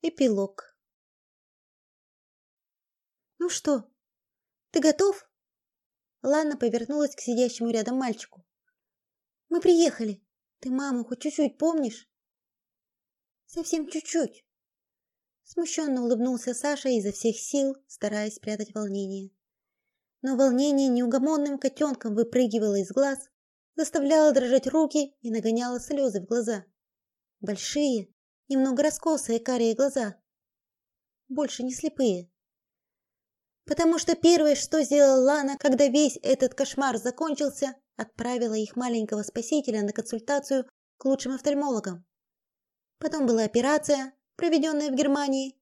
Эпилог. Ну что? Ты готов? Лана повернулась к сидящему рядом мальчику. Мы приехали. Ты маму хоть чуть-чуть помнишь? Совсем чуть-чуть. Смущенно улыбнулся Саша изо всех сил, стараясь спрятать волнение. Но волнение неугомонным котенком выпрыгивало из глаз, заставляло дрожать руки и нагоняло слезы в глаза. Большие, немного раскосые карие глаза. Больше не слепые. Потому что первое, что сделала Лана, когда весь этот кошмар закончился, отправила их маленького спасителя на консультацию к лучшим офтальмологам. Потом была операция, проведенная в Германии,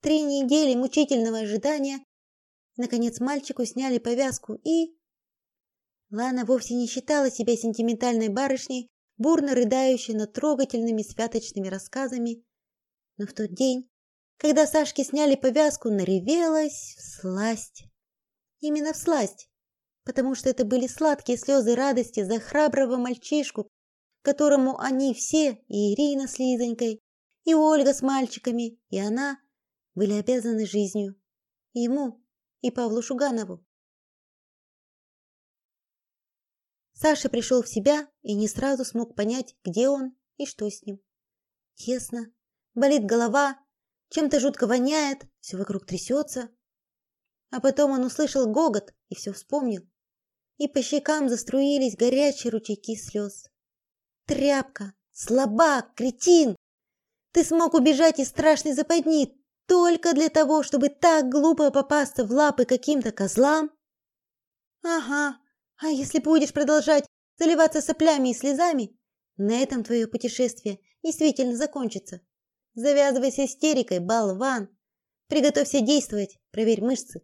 три недели мучительного ожидания. Наконец мальчику сняли повязку и Лана вовсе не считала себя сентиментальной барышней, бурно рыдающей над трогательными святочными рассказами. Но в тот день, когда Сашке сняли повязку, наревелась в сласть. Именно в сласть, потому что это были сладкие слезы радости за храброго мальчишку, которому они все, и Ирина с Лизонькой, и Ольга с мальчиками, и она были обязаны жизнью. Ему и Павлу Шуганову. Саша пришел в себя и не сразу смог понять, где он и что с ним. Тесно, болит голова, чем-то жутко воняет, все вокруг трясется. А потом он услышал гогот и все вспомнил. И по щекам заструились горячие ручейки слез. Тряпка, слабак, кретин! Ты смог убежать из страшной западни только для того, чтобы так глупо попасться в лапы каким-то козлам? Ага, а если будешь продолжать заливаться соплями и слезами, на этом твое путешествие действительно закончится. Завязывай с истерикой, болван. Приготовься действовать, проверь мышцы.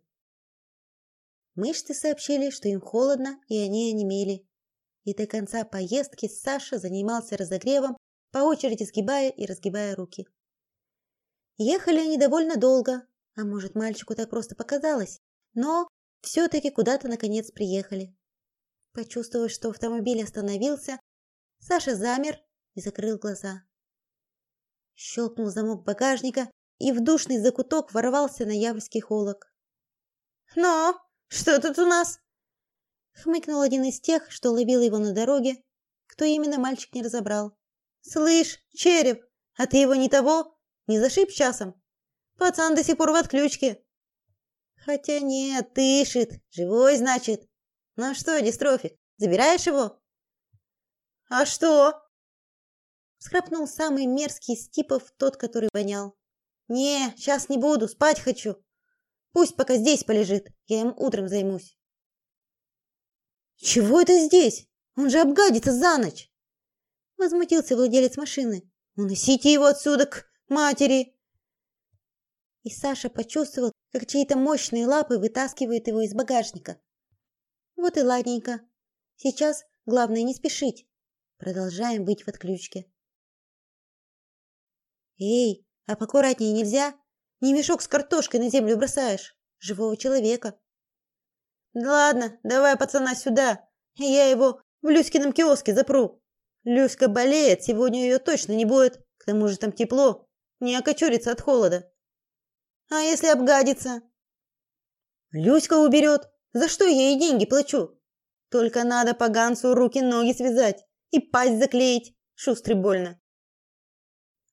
Мышцы сообщили, что им холодно, и они онемели. И до конца поездки Саша занимался разогревом, по очереди сгибая и разгибая руки. Ехали они довольно долго, а может, мальчику так просто показалось, но все таки куда-то наконец приехали. Почувствовав, что автомобиль остановился, Саша замер и закрыл глаза. Щелкнул замок багажника, и в душный закуток ворвался ноябрьский холод. "Но, что тут у нас?" хмыкнул один из тех, что ловил его на дороге. Кто именно, мальчик не разобрал. "Слышь, череп, а ты его не того, не зашиб часом? Пацан до сих пор в отключке". Хотя нет, дышит, живой, значит. Ну что, дистрофик, забираешь его? А что? Схрапнул самый мерзкий из типов, тот, который вонял. Не, сейчас не буду, спать хочу. Пусть пока здесь полежит, я им утром займусь. Чего это здесь? Он же обгадится за ночь. Возмутился владелец машины. Уносите его отсюда к матери. И Саша почувствовал, как чьи-то мощные лапы вытаскивают его из багажника. Вот и ладненько. Сейчас главное не спешить. Продолжаем быть в отключке. Эй, а покуратнее нельзя? Не мешок с картошкой на землю бросаешь, живого человека. Да ладно, давай пацана сюда. Я его в Люськином киоске запру. Люська болеет, сегодня ее точно не будет. К тому же там тепло, не окочурится от холода. А если обгадится? Люська уберет. За что я ей деньги плачу? Только надо поганцу руки-ноги связать и пасть заклеить. Шустрый больно.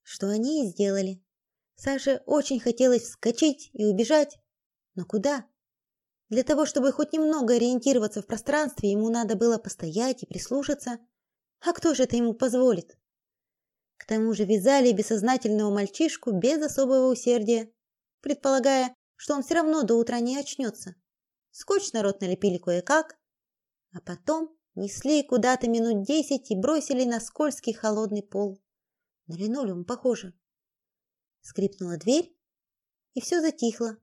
Что они и сделали. Саше очень хотелось вскочить и убежать. Но куда? Для того, чтобы хоть немного ориентироваться в пространстве, ему надо было постоять и прислушаться. А кто же это ему позволит? К тому же вязали бессознательного мальчишку без особого усердия, предполагая, что он все равно до утра не очнется. Скотч народ налепили кое-как, а потом несли куда-то минут десять и бросили на скользкий холодный пол. На линолеум похоже. Скрипнула дверь, и все затихло.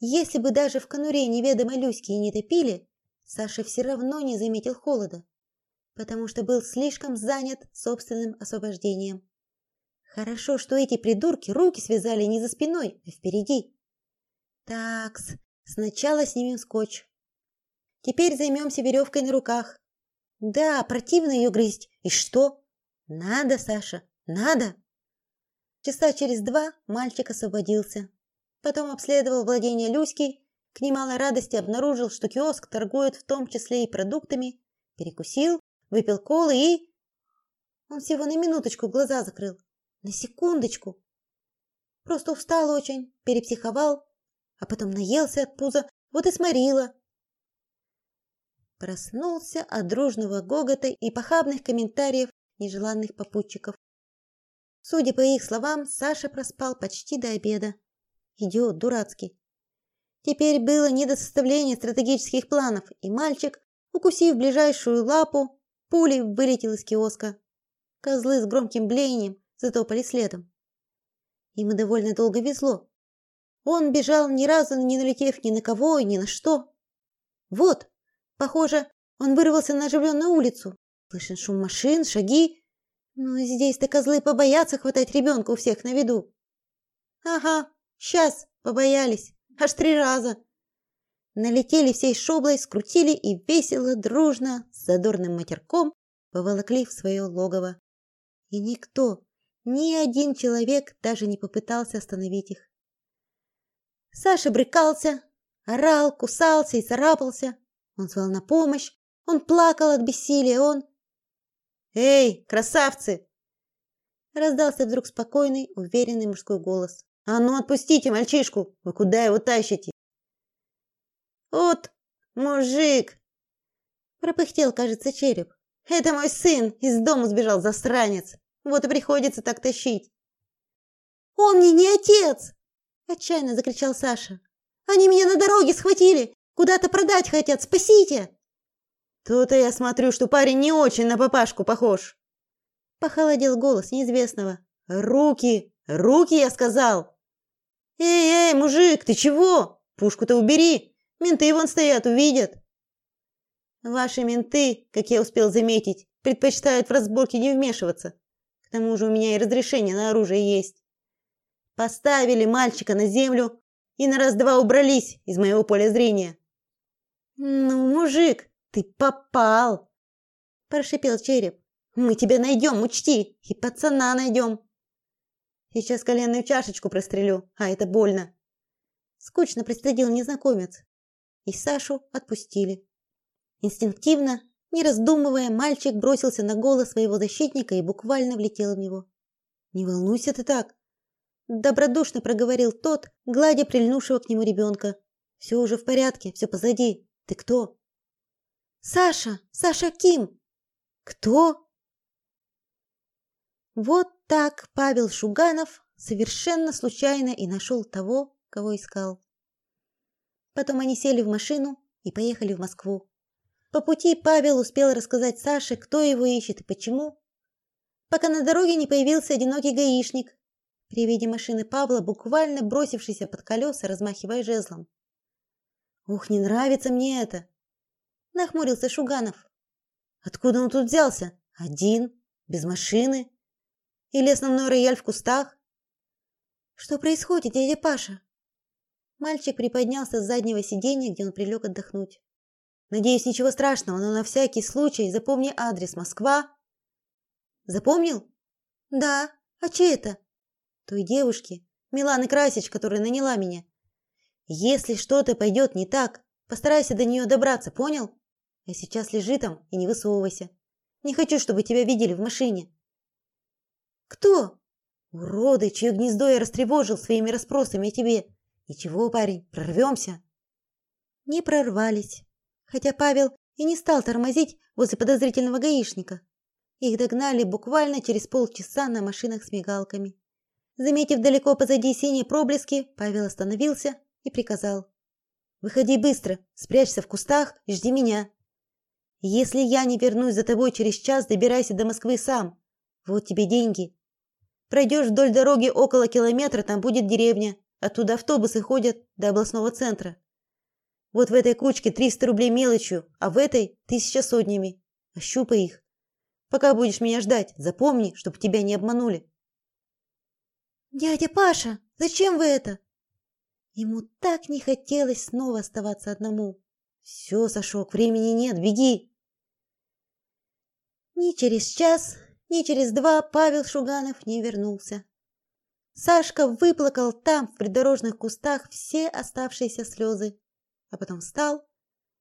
Если бы даже в конуре неведомой Люськи и не топили, Саша все равно не заметил холода, потому что был слишком занят собственным освобождением. Хорошо, что эти придурки руки связали не за спиной, а впереди. Такс, Сначала снимем скотч. Теперь займемся веревкой на руках. Да, противно ее грызть. И что? Надо, Саша, надо. Часа через два мальчик освободился. Потом обследовал владение Люськи, к немалой радости обнаружил, что киоск торгует в том числе и продуктами, перекусил, выпил колы и... Он всего на минуточку глаза закрыл. На секундочку. Просто устал очень, перепсиховал, а потом наелся от пуза, вот и сморила. Проснулся от дружного гогота и похабных комментариев нежеланных попутчиков. Судя по их словам, Саша проспал почти до обеда. Идиот дурацкий. Теперь было не до составления стратегических планов, и мальчик, укусив ближайшую лапу, пулей вылетел из киоска. Козлы с громким блеянием затопали следом. Ему довольно долго везло. Он бежал ни разу не налетев ни на кого и ни на что. Вот, похоже, он вырвался на оживленную улицу. Слышен шум машин, шаги. Ну, здесь-то козлы побоятся хватать ребенка у всех на виду. Ага, сейчас побоялись. Аж три раза. Налетели всей шоблой, скрутили и весело, дружно, с задорным матерком поволокли в свое логово. И никто, ни один человек даже не попытался остановить их. Саша брыкался, орал, кусался и царапался. Он звал на помощь, он плакал от бессилия, он Эй, красавцы! Раздался вдруг спокойный, уверенный мужской голос. А ну отпустите мальчишку. Вы куда его тащите? Вот, мужик, пропыхтел, кажется, череп. Это мой сын, из дома сбежал засранец. Вот и приходится так тащить. Он мне не отец, отчаянно закричал Саша. Они меня на дороге схватили, куда-то продать хотят, спасите. Тут я смотрю, что парень не очень на папашку похож. Похолодел голос неизвестного. Руки, руки, я сказал. Эй, эй, мужик, ты чего? Пушку-то убери. Менты вон стоят, увидят. Ваши менты, как я успел заметить, предпочитают в разборки не вмешиваться. К тому же у меня и разрешение на оружие есть. Поставили мальчика на землю и на раз-два убрались из моего поля зрения. Ну, мужик, ты попал, прошипел череп. Мы тебя найдем, учти, и пацана найдем. Сейчас коленную чашечку прострелю, а это больно. Скучно пристыдил незнакомец. И Сашу отпустили. Инстинктивно, не раздумывая, мальчик бросился на голос своего защитника и буквально влетел в него. Не волнуйся ты так, добродушно проговорил тот, гладя прильнувшего к нему ребенка. Все уже в порядке, все позади. Ты кто? Саша, Саша Ким. Кто? Вот так Павел Шуганов совершенно случайно и нашел того, кого искал. Потом они сели в машину и поехали в Москву. По пути Павел успел рассказать Саше, кто его ищет и почему, пока на дороге не появился одинокий гаишник, при виде машины Павла, буквально бросившийся под колеса, размахивая жезлом. «Ух, не нравится мне это!» – нахмурился Шуганов. «Откуда он тут взялся? Один? Без машины? Или основной рояль в кустах? Что происходит, дядя Паша? Мальчик приподнялся с заднего сиденья, где он прилег отдохнуть. Надеюсь, ничего страшного, но на всякий случай запомни адрес Москва. Запомнил? Да. А чей это? Той девушки, Миланы Красич, которая наняла меня. Если что-то пойдет не так, постарайся до нее добраться, понял? А сейчас лежи там и не высовывайся. Не хочу, чтобы тебя видели в машине. Кто? Уроды, чье гнездо я растревожил своими расспросами о тебе. Ничего, парень, прорвемся. Не прорвались. Хотя Павел и не стал тормозить возле подозрительного гаишника. Их догнали буквально через полчаса на машинах с мигалками. Заметив далеко позади синие проблески, Павел остановился и приказал: "Выходи быстро, спрячься в кустах и жди меня. Если я не вернусь за тобой через час, добирайся до Москвы сам. Вот тебе деньги. Пройдешь вдоль дороги около километра, там будет деревня. Оттуда автобусы ходят до областного центра. Вот в этой кучке 300 рублей мелочью, а в этой тысяча сотнями. Ощупай их. Пока будешь меня ждать, запомни, чтобы тебя не обманули. Дядя Паша, зачем вы это? Ему так не хотелось снова оставаться одному. Все, Сашок, времени нет, беги. Ни через час ни через два Павел Шуганов не вернулся. Сашка выплакал там, в придорожных кустах, все оставшиеся слезы, а потом встал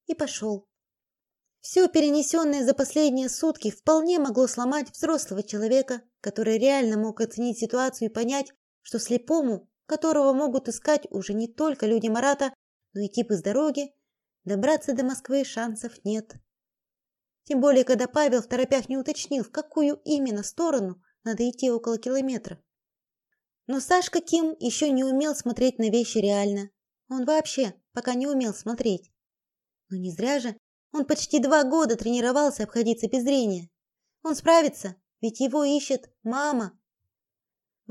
и пошел. Все перенесенное за последние сутки вполне могло сломать взрослого человека, который реально мог оценить ситуацию и понять, что слепому, которого могут искать уже не только люди Марата, но и типы с дороги, добраться до Москвы шансов нет. Тем более, когда Павел в торопях не уточнил, в какую именно сторону надо идти около километра. Но Сашка Ким еще не умел смотреть на вещи реально. Он вообще пока не умел смотреть. Но не зря же он почти два года тренировался обходиться без зрения. Он справится, ведь его ищет мама.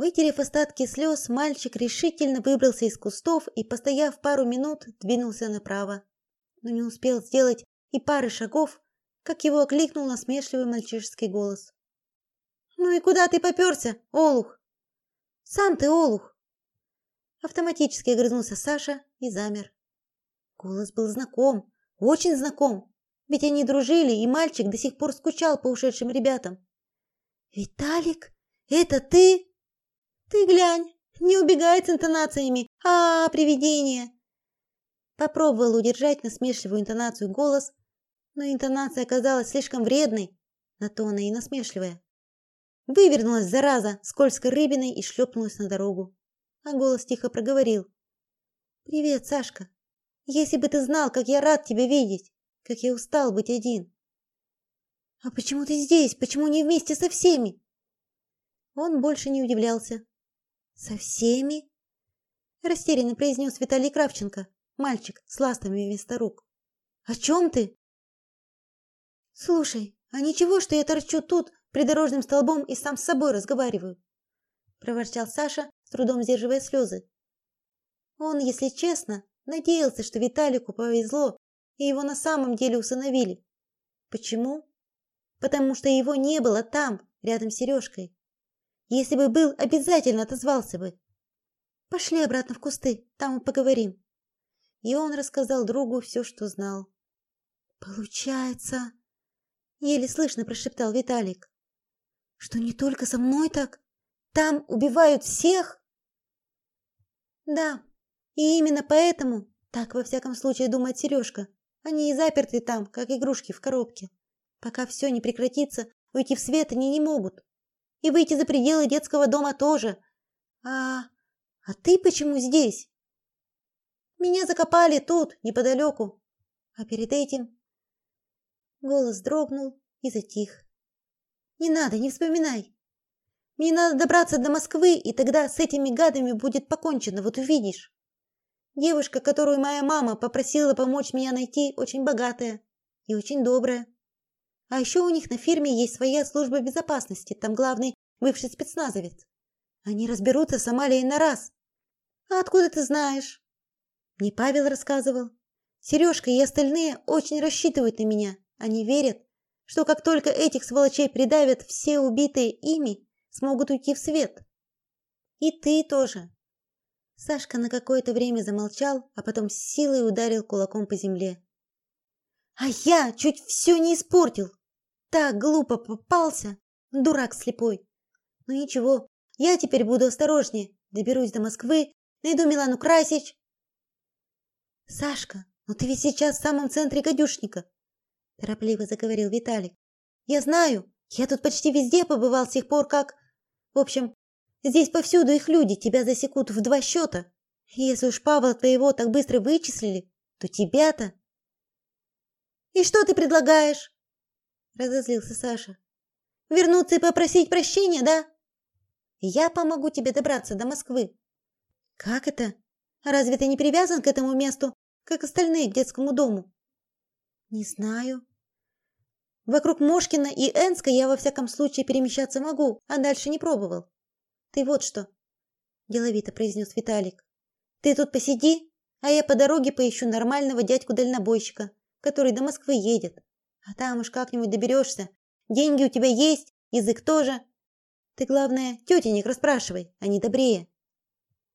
Вытерев остатки слез, мальчик решительно выбрался из кустов и, постояв пару минут, двинулся направо. Но не успел сделать и пары шагов, как его окликнул насмешливый мальчишеский голос. «Ну и куда ты попёрся, Олух?» «Сам ты, Олух!» Автоматически огрызнулся Саша и замер. Голос был знаком, очень знаком. Ведь они дружили, и мальчик до сих пор скучал по ушедшим ребятам. «Виталик, это ты?» «Ты глянь, не убегай с интонациями. А, привидение!» Попробовал удержать насмешливую интонацию голос, но интонация оказалась слишком вредной, на то она и насмешливая. Вывернулась, зараза, скользкой рыбиной и шлепнулась на дорогу. А голос тихо проговорил. «Привет, Сашка. Если бы ты знал, как я рад тебя видеть!» как я устал быть один. А почему ты здесь? Почему не вместе со всеми? Он больше не удивлялся. Со всеми? растерянно произнес Виталий Кравченко, мальчик с ластами вместо рук. О чем ты? Слушай, а ничего, что я торчу тут придорожным столбом и сам с собой разговариваю, проворчал Саша, с трудом сдерживая слезы. Он, если честно, надеялся, что Виталику повезло и его на самом деле усыновили. Почему? Потому что его не было там, рядом с Сережкой. Если бы был, обязательно отозвался бы. Пошли обратно в кусты, там мы поговорим. И он рассказал другу все, что знал. Получается, еле слышно прошептал Виталик, что не только со мной так, там убивают всех. Да, и именно поэтому, так во всяком случае думает Сережка, они и заперты там, как игрушки в коробке. Пока все не прекратится, уйти в свет они не могут. И выйти за пределы детского дома тоже. А а ты почему здесь? Меня закопали тут, неподалеку. А перед этим голос дрогнул и затих. Не надо, не вспоминай. Мне надо добраться до Москвы, и тогда с этими гадами будет покончено, вот увидишь. Девушка, которую моя мама попросила помочь меня найти, очень богатая и очень добрая. А еще у них на фирме есть своя служба безопасности, там главный бывший спецназовец. Они разберутся с Амалией на раз. А откуда ты знаешь? Мне Павел рассказывал. Сережка и остальные очень рассчитывают на меня. Они верят, что как только этих сволочей придавят, все убитые ими смогут уйти в свет. И ты тоже. Сашка на какое-то время замолчал, а потом с силой ударил кулаком по земле. А я чуть все не испортил. Так глупо попался, дурак слепой. Ну ничего, я теперь буду осторожнее. Доберусь до Москвы, найду Милану Красич. Сашка, ну ты ведь сейчас в самом центре гадюшника, торопливо заговорил Виталик. Я знаю, я тут почти везде побывал с тех пор, как, в общем, Здесь повсюду их люди, тебя засекут в два счета. Если уж Павла твоего так быстро вычислили, то тебя-то... И что ты предлагаешь? Разозлился Саша. Вернуться и попросить прощения, да? Я помогу тебе добраться до Москвы. Как это? Разве ты не привязан к этому месту, как остальные к детскому дому? Не знаю. Вокруг Мошкина и Энска я во всяком случае перемещаться могу, а дальше не пробовал. Ты вот что, деловито произнес Виталик. Ты тут посиди, а я по дороге поищу нормального дядьку-дальнобойщика, который до Москвы едет. А там уж как-нибудь доберешься. Деньги у тебя есть, язык тоже. Ты, главное, тетенек расспрашивай, они добрее.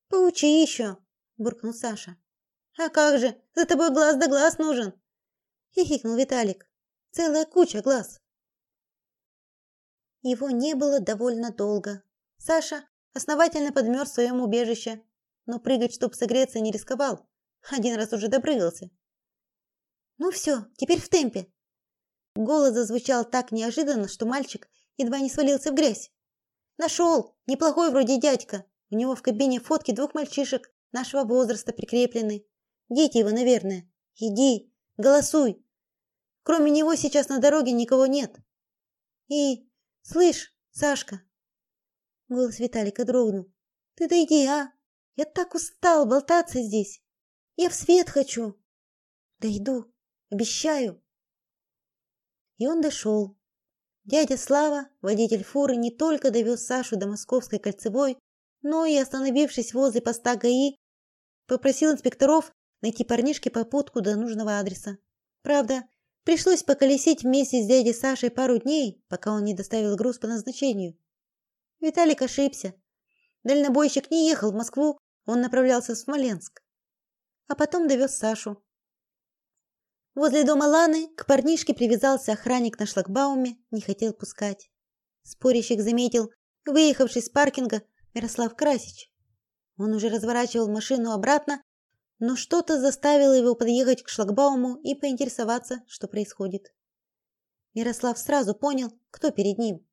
Поучи еще, буркнул Саша. А как же, за тобой глаз да глаз нужен. Хихикнул Виталик. Целая куча глаз. Его не было довольно долго. Саша основательно подмерз в своем убежище, но прыгать, чтоб согреться, не рисковал. Один раз уже допрыгался. Ну все, теперь в темпе. Голос зазвучал так неожиданно, что мальчик едва не свалился в грязь. Нашел, неплохой вроде дядька. У него в кабине фотки двух мальчишек нашего возраста прикреплены. Дети его, наверное. Иди, голосуй. Кроме него сейчас на дороге никого нет. И, слышь, Сашка. Голос Виталика дрогнул. Ты дойди, а? Я так устал болтаться здесь. Я в свет хочу. Дойду, обещаю. И он дошел. Дядя Слава, водитель фуры, не только довез Сашу до Московской кольцевой, но и, остановившись возле поста ГАИ, попросил инспекторов найти парнишке попутку до нужного адреса. Правда, пришлось поколесить вместе с дядей Сашей пару дней, пока он не доставил груз по назначению. Виталик ошибся. Дальнобойщик не ехал в Москву, он направлялся в Смоленск. А потом довез Сашу. Возле дома Ланы к парнишке привязался охранник на шлагбауме, не хотел пускать. Спорящих заметил выехавший с паркинга Мирослав Красич. Он уже разворачивал машину обратно, но что-то заставило его подъехать к шлагбауму и поинтересоваться, что происходит. Мирослав сразу понял, кто перед ним.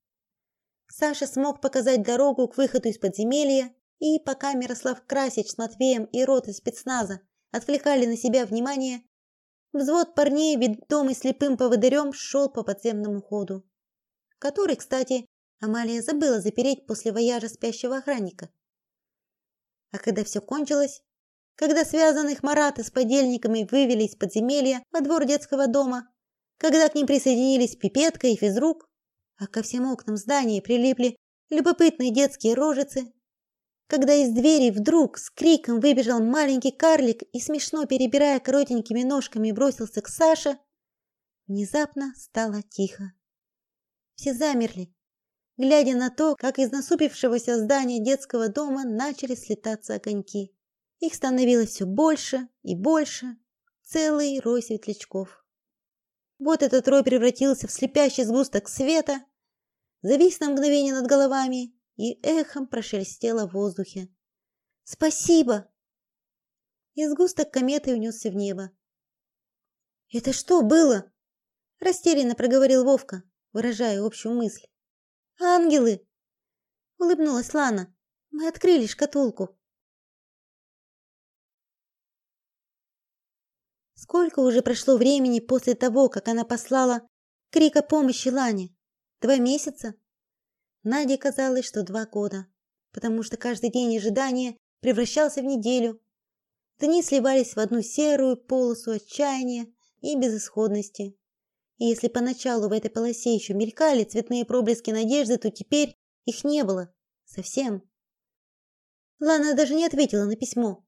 Саша смог показать дорогу к выходу из подземелья, и пока Мирослав Красич с Матвеем и ротой спецназа отвлекали на себя внимание, взвод парней, ведомый слепым поводырем, шел по подземному ходу, который, кстати, Амалия забыла запереть после вояжа спящего охранника. А когда все кончилось, когда связанных Марата с подельниками вывели из подземелья во двор детского дома, когда к ним присоединились пипетка и физрук, а ко всем окнам здания прилипли любопытные детские рожицы, когда из двери вдруг с криком выбежал маленький карлик и смешно перебирая коротенькими ножками бросился к Саше, внезапно стало тихо. Все замерли, глядя на то, как из насупившегося здания детского дома начали слетаться огоньки. Их становилось все больше и больше, целый рой светлячков. Вот этот рой превратился в слепящий сгусток света, завис на мгновение над головами и эхом прошелестело в воздухе. «Спасибо!» И сгусток кометы унесся в небо. «Это что было?» Растерянно проговорил Вовка, выражая общую мысль. Ангелы, улыбнулась Лана. Мы открыли шкатулку. Сколько уже прошло времени после того, как она послала крик о помощи Лане? Два месяца? Наде казалось, что два года, потому что каждый день ожидания превращался в неделю. Дни сливались в одну серую полосу отчаяния и безысходности. И если поначалу в этой полосе еще мелькали цветные проблески надежды, то теперь их не было совсем. Лана даже не ответила на письмо.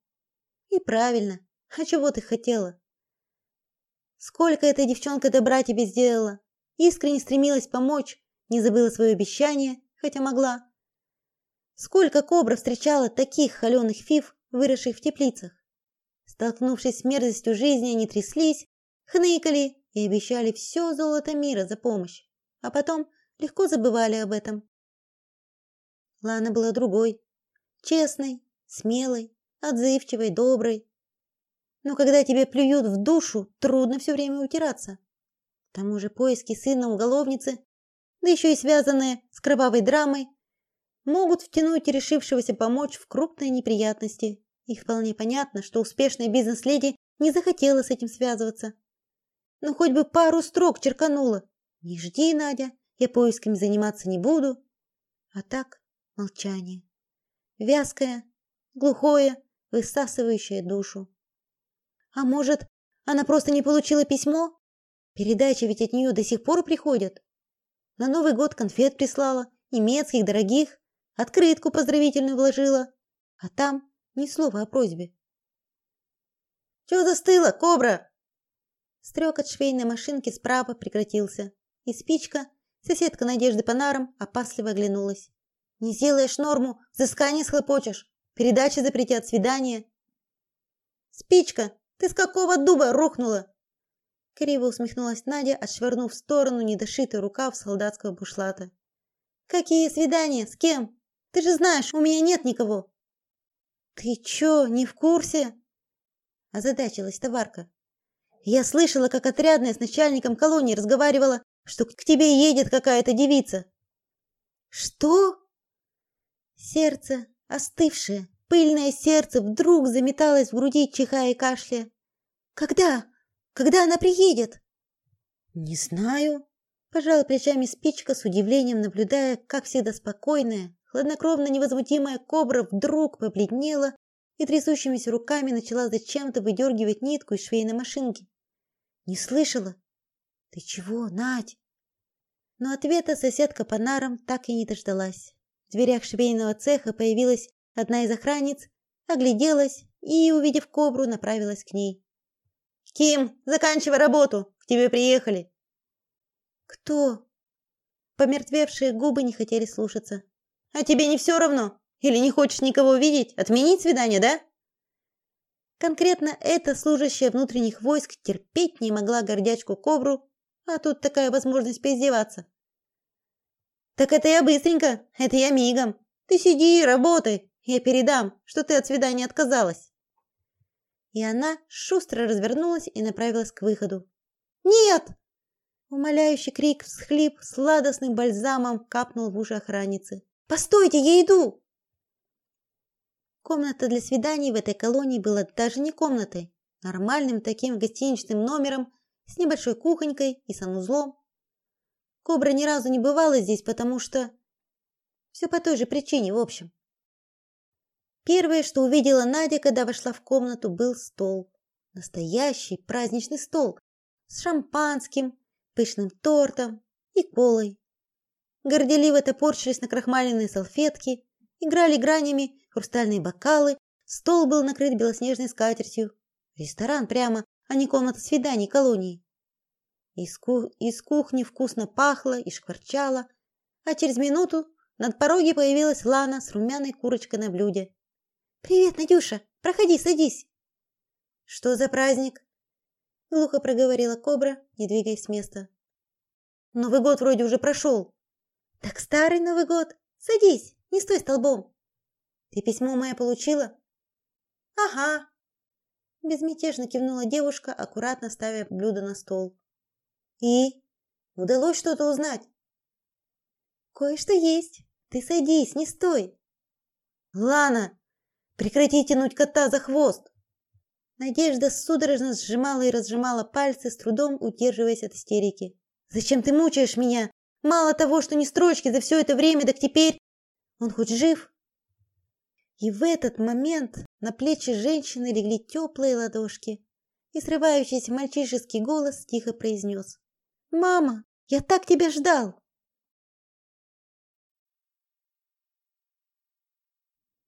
И правильно. А чего ты хотела? Сколько эта девчонка добра тебе сделала? Искренне стремилась помочь, не забыла свое обещание, хотя могла. Сколько кобра встречала таких холеных фиф, выросших в теплицах. Столкнувшись с мерзостью жизни, они тряслись, хныкали и обещали все золото мира за помощь, а потом легко забывали об этом. Лана была другой, честной, смелой, отзывчивой, доброй. Но когда тебе плюют в душу, трудно все время утираться. К тому же поиски сына уголовницы, да еще и связанные с кровавой драмой, могут втянуть решившегося помочь в крупные неприятности. И вполне понятно, что успешная бизнес-леди не захотела с этим связываться. Ну хоть бы пару строк черканула. Не жди, Надя, я поисками заниматься не буду. А так молчание. Вязкое, глухое, высасывающее душу. А может, она просто не получила письмо? Передачи ведь от нее до сих пор приходят. На Новый год конфет прислала, немецких, дорогих, открытку поздравительную вложила, а там ни слова о просьбе. Чего застыла, кобра? Стрекот швейной машинки справа прекратился, и спичка, соседка Надежды по нарам, опасливо оглянулась. «Не сделаешь норму, взыскание схлопочешь, передачи запретят, свидание». «Спичка, ты с какого дуба рухнула?» Криво усмехнулась Надя, отшвырнув в сторону недошитый рукав солдатского бушлата. «Какие свидания? С кем? Ты же знаешь, у меня нет никого. Ты чё, не в курсе? озадачилась товарка. Я слышала, как отрядная с начальником колонии разговаривала, что к тебе едет какая-то девица. Что? Сердце, остывшее, пыльное сердце вдруг заметалось в груди, чихая и кашляя. Когда? Когда она приедет? Не знаю, пожала плечами спичка с удивлением, наблюдая, как всегда спокойная, хладнокровно невозмутимая кобра вдруг побледнела и трясущимися руками начала зачем-то выдергивать нитку из швейной машинки. Не слышала? Ты чего, Надь? Но ответа соседка по нарам так и не дождалась. В дверях швейного цеха появилась одна из охранниц, огляделась и, увидев кобру, направилась к ней. Ким, заканчивай работу, к тебе приехали. Кто? Помертвевшие губы не хотели слушаться. А тебе не все равно? Или не хочешь никого видеть? Отменить свидание, да? Конкретно эта служащая внутренних войск терпеть не могла гордячку Кобру, а тут такая возможность поиздеваться. Так это я быстренько, это я мигом. Ты сиди, работай, я передам, что ты от свидания отказалась и она шустро развернулась и направилась к выходу. "Нет!" Умоляющий крик, всхлип сладостным бальзамом капнул в уши охранницы. "Постойте, я иду!" Комната для свиданий в этой колонии была даже не комнатой, нормальным таким гостиничным номером с небольшой кухонькой и санузлом. Кобра ни разу не бывала здесь, потому что все по той же причине, в общем. Первое, что увидела Надя, когда вошла в комнату, был стол. Настоящий праздничный стол с шампанским, пышным тортом и колой. Горделиво топорщились на крахмаленные салфетки, играли гранями хрустальные бокалы, стол был накрыт белоснежной скатертью. Ресторан прямо, а не комната свиданий колонии. Из, ку из кухни вкусно пахло и шкварчало, а через минуту над пороги появилась Лана с румяной курочкой на блюде. Привет, Надюша. Проходи, садись. Что за праздник? глухо проговорила Кобра, не двигаясь с места. Новый год вроде уже прошел. Так старый Новый год. Садись, не стой столбом. Ты письмо мое получила? Ага. Безмятежно кивнула девушка, аккуратно ставя блюдо на стол. И удалось что-то узнать? Кое-что есть. Ты садись, не стой. Лана, Прекрати тянуть кота за хвост. Надежда судорожно сжимала и разжимала пальцы, с трудом удерживаясь от истерики. Зачем ты мучаешь меня? Мало того, что ни строчки за все это время, так теперь он хоть жив? И в этот момент на плечи женщины легли теплые ладошки, и срывающийся мальчишеский голос тихо произнес: "Мама, я так тебя ждал".